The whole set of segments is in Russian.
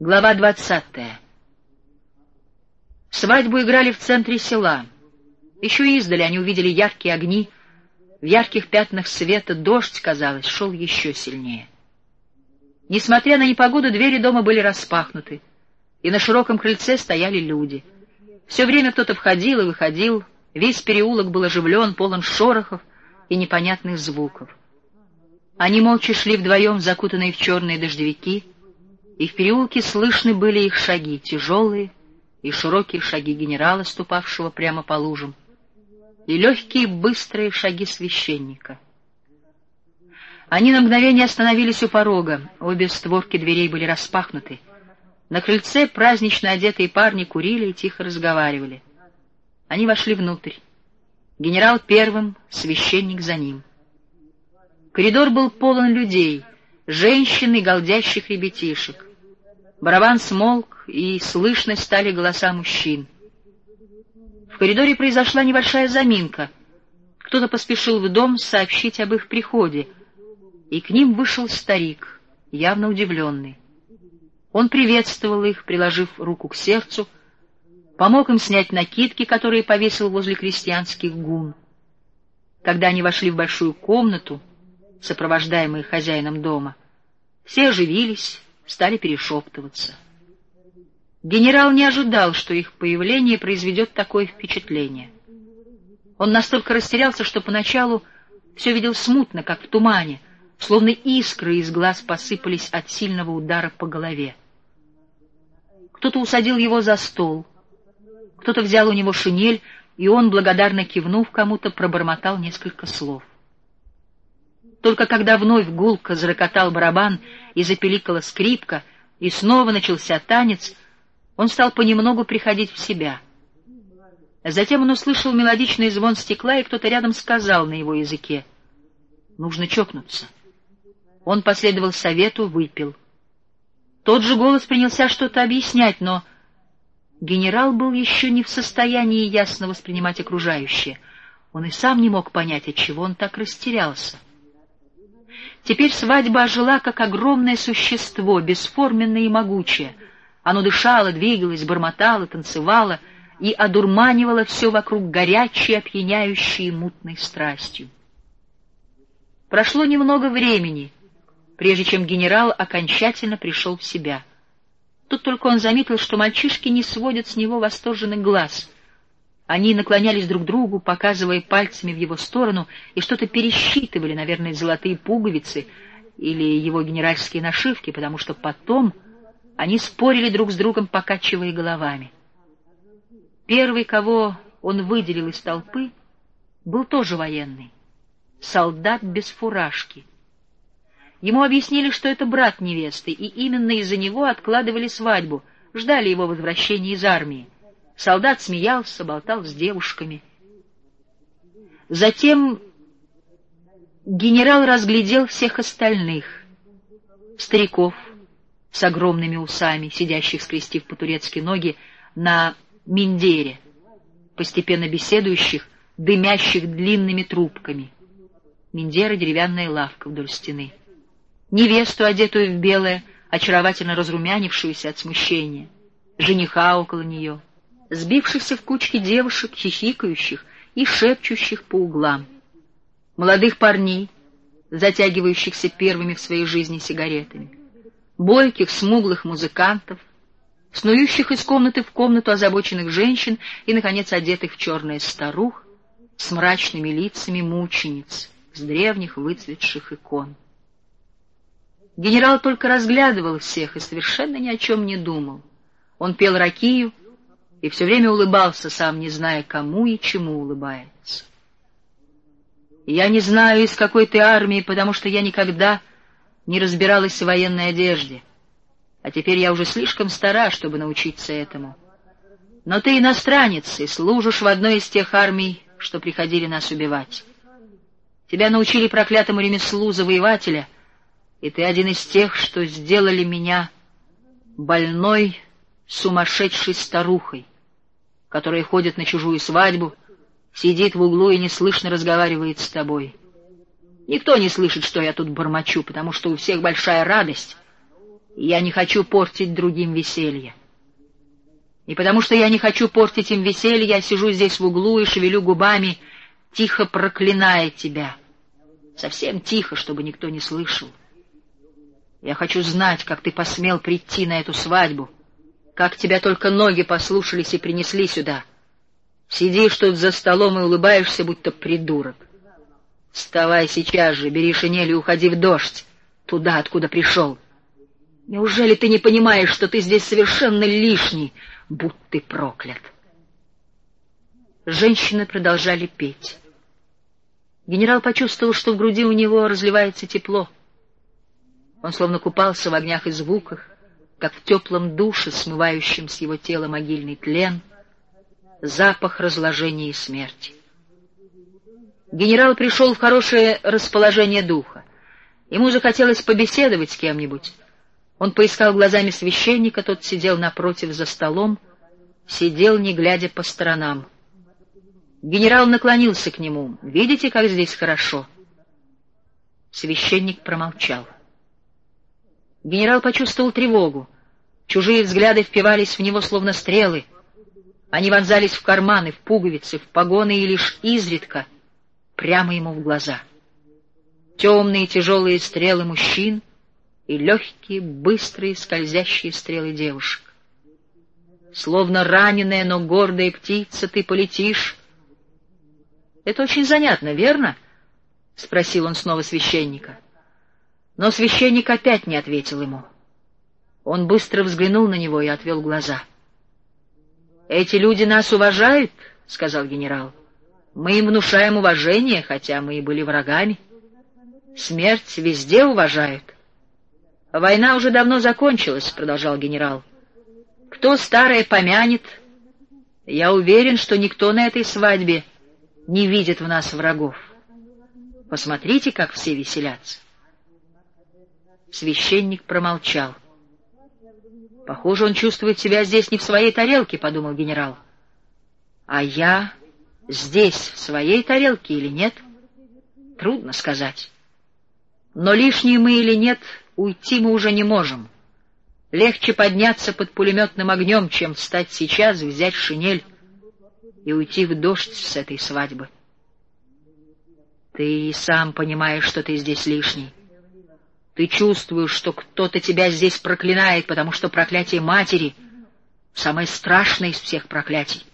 Глава двадцатая. Свадьбу играли в центре села. Еще издали они увидели яркие огни. В ярких пятнах света дождь, казалось, шел еще сильнее. Несмотря на непогоду, двери дома были распахнуты, и на широком крыльце стояли люди. Все время кто-то входил и выходил, весь переулок был оживлен, полон шорохов и непонятных звуков. Они молча шли вдвоем, закутанные в черные дождевики, и в переулке слышны были их шаги, тяжелые и широкие шаги генерала, ступавшего прямо по лужам, и легкие быстрые шаги священника. Они на мгновение остановились у порога, обе створки дверей были распахнуты. На крыльце празднично одетые парни курили и тихо разговаривали. Они вошли внутрь. Генерал первым, священник за ним. Коридор был полон людей, женщин и голдящих ребятишек. Барабан смолк, и слышно стали голоса мужчин. В коридоре произошла небольшая заминка. Кто-то поспешил в дом сообщить об их приходе, и к ним вышел старик, явно удивленный. Он приветствовал их, приложив руку к сердцу, помог им снять накидки, которые повесил возле крестьянских гун. Когда они вошли в большую комнату, сопровождаемые хозяином дома, все оживились, стали перешептываться. Генерал не ожидал, что их появление произведет такое впечатление. Он настолько растерялся, что поначалу все видел смутно, как в тумане, словно искры из глаз посыпались от сильного удара по голове. Кто-то усадил его за стол, кто-то взял у него шинель, и он, благодарно кивнув кому-то, пробормотал несколько слов. Только когда вновь гулко зарокотал барабан и запеликала скрипка, и снова начался танец, он стал понемногу приходить в себя. Затем он услышал мелодичный звон стекла, и кто-то рядом сказал на его языке «Нужно чокнуться». Он последовал совету, выпил. Тот же голос принялся что-то объяснять, но генерал был еще не в состоянии ясно воспринимать окружающее. Он и сам не мог понять, от чего он так растерялся. Теперь свадьба ожила, как огромное существо, бесформенное и могучее. Оно дышало, двигалось, бормотало, танцевало и одурманивало все вокруг горячей, опьяняющей мутной страстью. Прошло немного времени, прежде чем генерал окончательно пришел в себя. Тут только он заметил, что мальчишки не сводят с него восторженных глаз — они наклонялись друг к другу, показывая пальцами в его сторону, и что-то пересчитывали, наверное, золотые пуговицы или его генеральские нашивки, потому что потом они спорили друг с другом, покачивая головами. Первый, кого он выделил из толпы, был тоже военный. Солдат без фуражки. Ему объяснили, что это брат невесты, и именно из-за него откладывали свадьбу, ждали его возвращения из армии. Солдат смеялся, болтал с девушками. Затем генерал разглядел всех остальных. Стариков с огромными усами, сидящих, скрестив по-турецки ноги, на миндере, постепенно беседующих, дымящих длинными трубками. Миндера — деревянная лавка вдоль стены. Невесту, одетую в белое, очаровательно разрумянившуюся от смущения. Жениха около нее — сбившихся в кучки девушек, хихикающих и шепчущих по углам, молодых парней, затягивающихся первыми в своей жизни сигаретами, бойких, смуглых музыкантов, снующих из комнаты в комнату озабоченных женщин и, наконец, одетых в черное старух с мрачными лицами мучениц с древних выцветших икон. Генерал только разглядывал всех и совершенно ни о чем не думал. Он пел ракию, и все время улыбался, сам не зная, кому и чему улыбается. Я не знаю, из какой ты армии, потому что я никогда не разбиралась в военной одежде, а теперь я уже слишком стара, чтобы научиться этому. Но ты иностранец и служишь в одной из тех армий, что приходили нас убивать. Тебя научили проклятому ремеслу завоевателя, и ты один из тех, что сделали меня больной, сумасшедшей старухой, которая ходит на чужую свадьбу, сидит в углу и неслышно разговаривает с тобой. Никто не слышит, что я тут бормочу, потому что у всех большая радость, Я не хочу портить другим веселье. И потому что я не хочу портить им веселье, я сижу здесь в углу и шевелю губами, тихо проклиная тебя. Совсем тихо, чтобы никто не слышал. Я хочу знать, как ты посмел прийти на эту свадьбу, как тебя только ноги послушались и принесли сюда. Сидишь тут за столом и улыбаешься, будто придурок. Вставай сейчас же, бери шинель и уходи в дождь, туда, откуда пришел. Неужели ты не понимаешь, что ты здесь совершенно лишний, будь ты проклят? Женщины продолжали петь. Генерал почувствовал, что в груди у него разливается тепло. Он словно купался в огнях и звуках, как в теплом душе, смывающем с его тела могильный тлен, запах разложения и смерти. Генерал пришел в хорошее расположение духа. Ему захотелось побеседовать с кем-нибудь. Он поискал глазами священника, тот сидел напротив за столом, сидел, не глядя по сторонам. Генерал наклонился к нему. «Видите, как здесь хорошо?» Священник промолчал. Генерал почувствовал тревогу. Чужие взгляды впивались в него, словно стрелы. Они вонзались в карманы, в пуговицы, в погоны и лишь изредка прямо ему в глаза. Темные тяжелые стрелы мужчин и легкие, быстрые, скользящие стрелы девушек. Словно раненая, но гордая птица, ты полетишь. Это очень занятно, верно? — спросил он снова священника. Но священник опять не ответил ему. Он быстро взглянул на него и отвел глаза. «Эти люди нас уважают», — сказал генерал. «Мы им внушаем уважение, хотя мы и были врагами. Смерть везде уважают». «Война уже давно закончилась», — продолжал генерал. «Кто старое помянет? Я уверен, что никто на этой свадьбе не видит в нас врагов. Посмотрите, как все веселятся». Священник промолчал. «Похоже, он чувствует себя здесь не в своей тарелке», — подумал генерал. «А я здесь в своей тарелке или нет? Трудно сказать. Но лишние мы или нет, уйти мы уже не можем. Легче подняться под пулеметным огнем, чем встать сейчас, взять шинель и уйти в дождь с этой свадьбы. Ты и сам понимаешь, что ты здесь лишний. Ты чувствуешь, что кто-то тебя здесь проклинает, потому что проклятие матери — самое страшное из всех проклятий.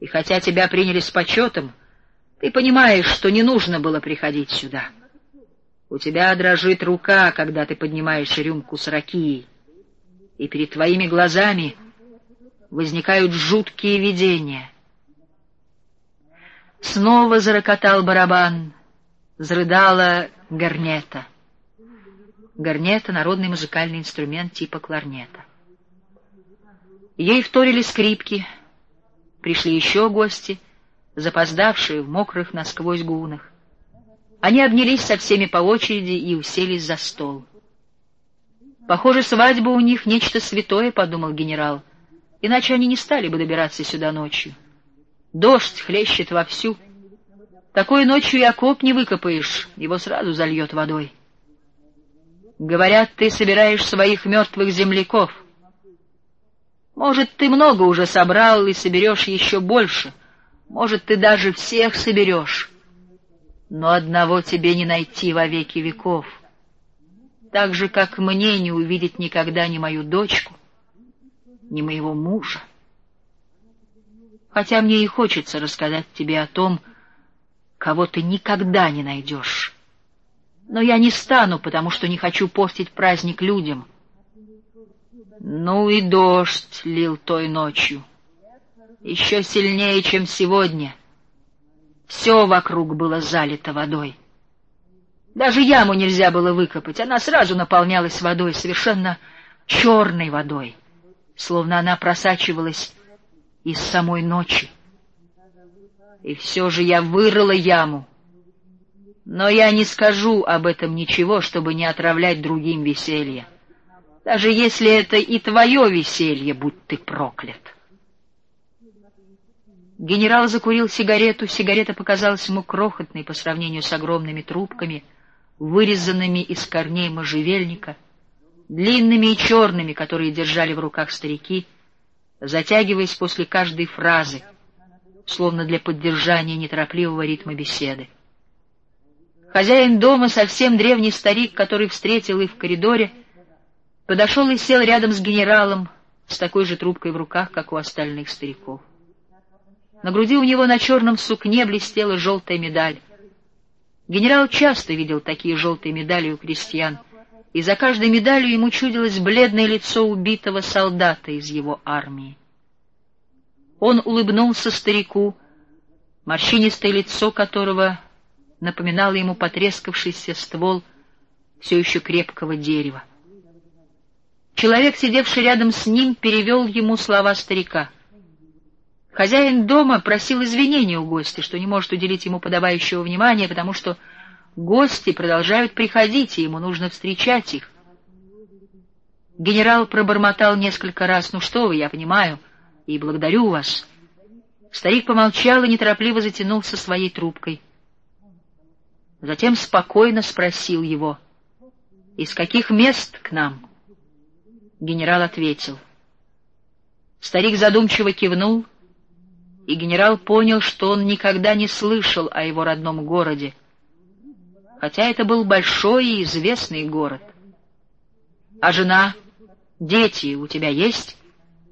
И хотя тебя приняли с почетом, ты понимаешь, что не нужно было приходить сюда. У тебя дрожит рука, когда ты поднимаешь рюмку с ракией, и перед твоими глазами возникают жуткие видения. Снова зарокотал барабан, взрыдала горнета. Гарнета — народный музыкальный инструмент типа кларнета. Ей вторили скрипки. Пришли еще гости, запоздавшие в мокрых насквозь гунах. Они обнялись со всеми по очереди и уселись за стол. «Похоже, свадьба у них нечто святое», — подумал генерал, «иначе они не стали бы добираться сюда ночью. Дождь хлещет вовсю. Такой ночью и окоп не выкопаешь, его сразу зальет водой». Говорят, ты собираешь своих мертвых земляков. Может, ты много уже собрал и соберешь еще больше. Может, ты даже всех соберешь. Но одного тебе не найти во веки веков. Так же, как мне не увидеть никогда ни мою дочку, ни моего мужа. Хотя мне и хочется рассказать тебе о том, кого ты никогда не найдешь. Но я не стану, потому что не хочу портить праздник людям. Ну и дождь лил той ночью. Еще сильнее, чем сегодня. Все вокруг было залито водой. Даже яму нельзя было выкопать, она сразу наполнялась водой, совершенно черной водой, словно она просачивалась из самой ночи. И все же я вырыла яму, но я не скажу об этом ничего, чтобы не отравлять другим веселье. Даже если это и твое веселье, будь ты проклят. Генерал закурил сигарету, сигарета показалась ему крохотной по сравнению с огромными трубками, вырезанными из корней можжевельника, длинными и черными, которые держали в руках старики, затягиваясь после каждой фразы, словно для поддержания неторопливого ритма беседы. Хозяин дома, совсем древний старик, который встретил их в коридоре, подошел и сел рядом с генералом с такой же трубкой в руках, как у остальных стариков. На груди у него на черном сукне блестела желтая медаль. Генерал часто видел такие желтые медали у крестьян, и за каждой медалью ему чудилось бледное лицо убитого солдата из его армии. Он улыбнулся старику, морщинистое лицо которого напоминало ему потрескавшийся ствол все еще крепкого дерева. Человек, сидевший рядом с ним, перевел ему слова старика. Хозяин дома просил извинения у гостя, что не может уделить ему подобающего внимания, потому что гости продолжают приходить, и ему нужно встречать их. Генерал пробормотал несколько раз, «Ну что вы, я понимаю, и благодарю вас». Старик помолчал и неторопливо затянулся своей трубкой. Затем спокойно спросил его, «Из каких мест к нам?» Генерал ответил. Старик задумчиво кивнул, и генерал понял, что он никогда не слышал о его родном городе, хотя это был большой и известный город. «А жена, дети у тебя есть?»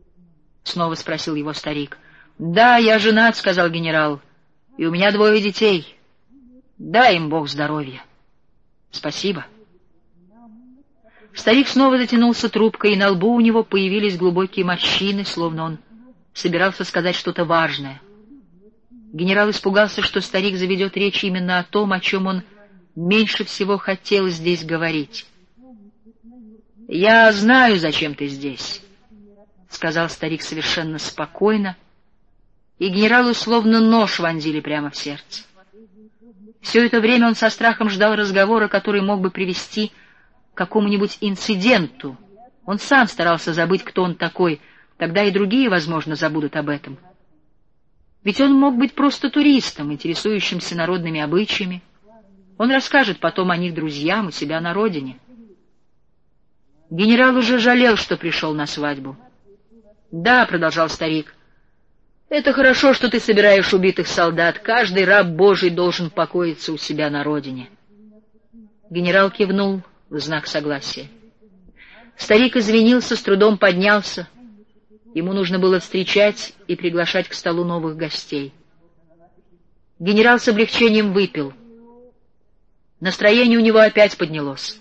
— снова спросил его старик. «Да, я женат», — сказал генерал, — «и у меня двое детей. Дай им Бог здоровья». «Спасибо». Старик снова затянулся трубкой, и на лбу у него появились глубокие морщины, словно он собирался сказать что-то важное. Генерал испугался, что старик заведет речь именно о том, о чем он меньше всего хотел здесь говорить. «Я знаю, зачем ты здесь», — сказал старик совершенно спокойно, и генералу словно нож вонзили прямо в сердце. Все это время он со страхом ждал разговора, который мог бы привести какому-нибудь инциденту. Он сам старался забыть, кто он такой, тогда и другие, возможно, забудут об этом. Ведь он мог быть просто туристом, интересующимся народными обычаями. Он расскажет потом о них друзьям у себя на родине. Генерал уже жалел, что пришел на свадьбу. «Да», — продолжал старик, — «это хорошо, что ты собираешь убитых солдат. Каждый раб Божий должен покоиться у себя на родине». Генерал кивнул, — в знак согласия. Старик извинился, с трудом поднялся. Ему нужно было встречать и приглашать к столу новых гостей. Генерал с облегчением выпил. Настроение у него опять поднялось.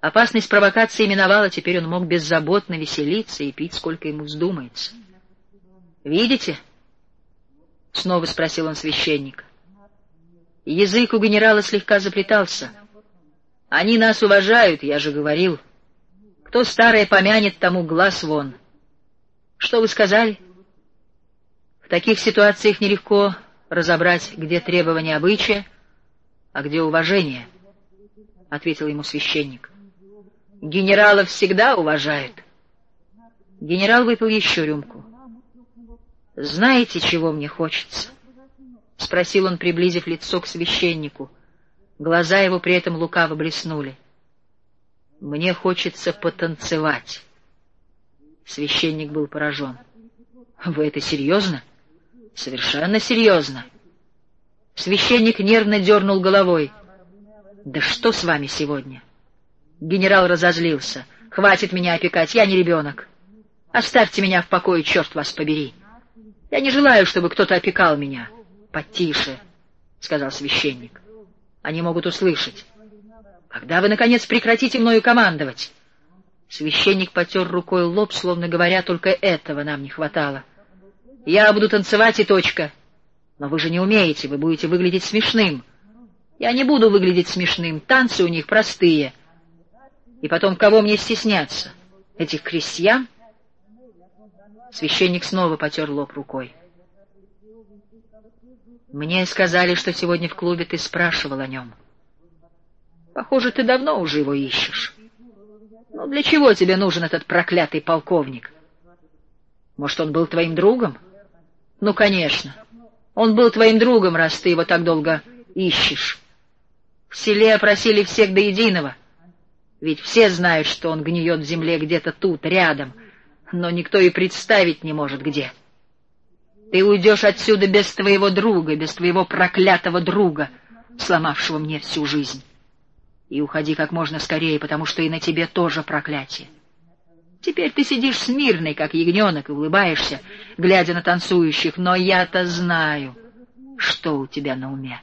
Опасность провокации миновала, теперь он мог беззаботно веселиться и пить, сколько ему вздумается. «Видите?» — снова спросил он священника. Язык у генерала слегка заплетался — они нас уважают, я же говорил. Кто старое помянет, тому глаз вон. Что вы сказали? В таких ситуациях нелегко разобрать, где требования обычая, а где уважение, — ответил ему священник. Генералов всегда уважают. Генерал выпил еще рюмку. «Знаете, чего мне хочется?» — спросил он, приблизив лицо к священнику. Глаза его при этом лукаво блеснули. «Мне хочется потанцевать». Священник был поражен. «Вы это серьезно?» «Совершенно серьезно». Священник нервно дернул головой. «Да что с вами сегодня?» Генерал разозлился. «Хватит меня опекать, я не ребенок. Оставьте меня в покое, черт вас побери. Я не желаю, чтобы кто-то опекал меня». «Потише», — сказал священник. Они могут услышать. Когда вы, наконец, прекратите мною командовать? Священник потер рукой лоб, словно говоря, только этого нам не хватало. Я буду танцевать и точка. Но вы же не умеете, вы будете выглядеть смешным. Я не буду выглядеть смешным, танцы у них простые. И потом, кого мне стесняться? Этих крестьян? Священник снова потер лоб рукой. Мне сказали, что сегодня в клубе ты спрашивал о нем. Похоже, ты давно уже его ищешь. Ну, для чего тебе нужен этот проклятый полковник? Может, он был твоим другом? Ну, конечно. Он был твоим другом, раз ты его так долго ищешь. В селе опросили всех до единого. Ведь все знают, что он гниет в земле где-то тут, рядом, но никто и представить не может где. Ты уйдешь отсюда без твоего друга, без твоего проклятого друга, сломавшего мне всю жизнь. И уходи как можно скорее, потому что и на тебе тоже проклятие. Теперь ты сидишь смирный, как ягненок, и улыбаешься, глядя на танцующих, но я-то знаю, что у тебя на уме.